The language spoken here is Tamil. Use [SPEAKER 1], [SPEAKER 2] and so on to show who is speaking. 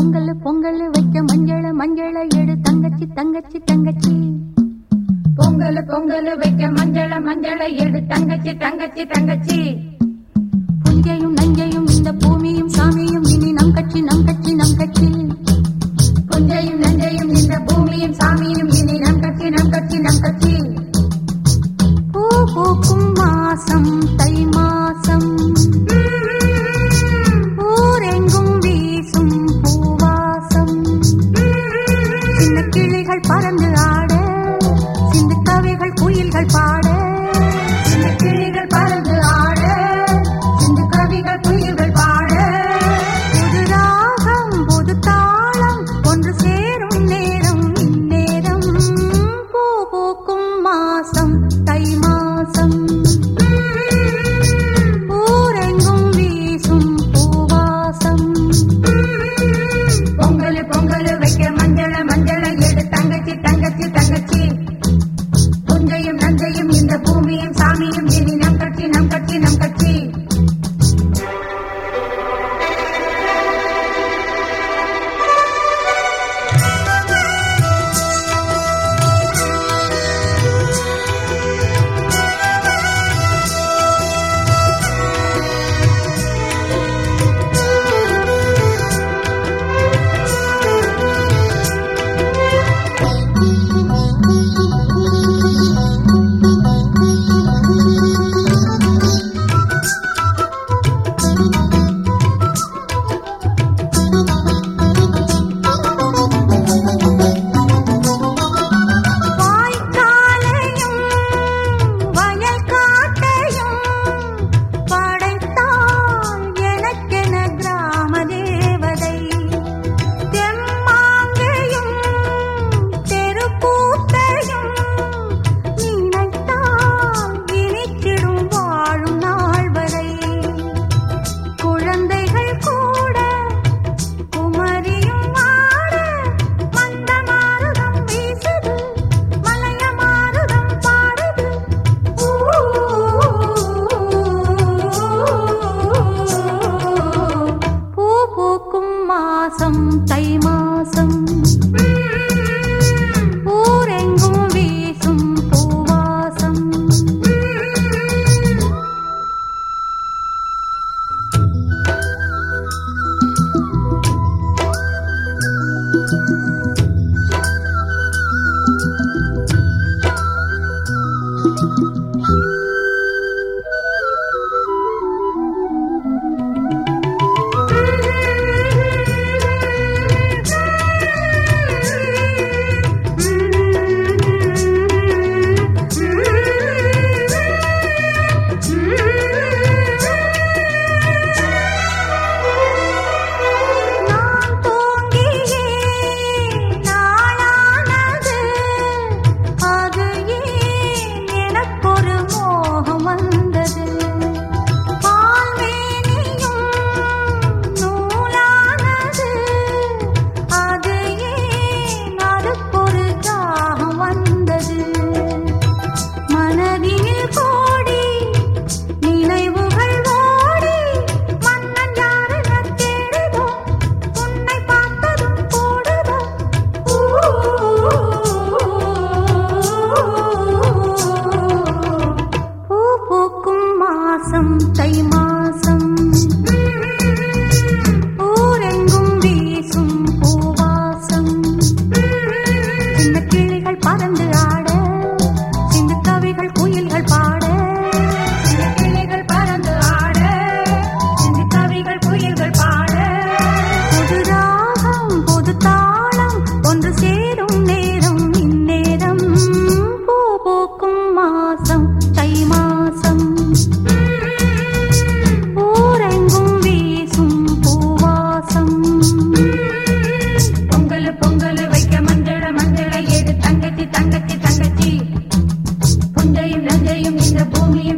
[SPEAKER 1] பொங்கல் பொங்கல் வச்ச மஞ்சள மஞ்சள எடு தங்கச்சி தங்கச்சி தங்கச்சி.
[SPEAKER 2] பொங்கல் பொங்கல் வைக்க மஞ்சள மஞ்சள எடு தங்கச்சி தங்கச்சி தங்கச்சி.
[SPEAKER 1] புஞ்சையும் நஞ்சையும் இந்த பூமியும் சாமியும் இனி நம் கட்சி நம் கட்சி நம் கட்சி.
[SPEAKER 2] புஞ்சையும் நஞ்சையும் இந்த பூமியும் சாமியும்
[SPEAKER 1] ಕ್ಷೇತ್ರ ಭೂಮಿ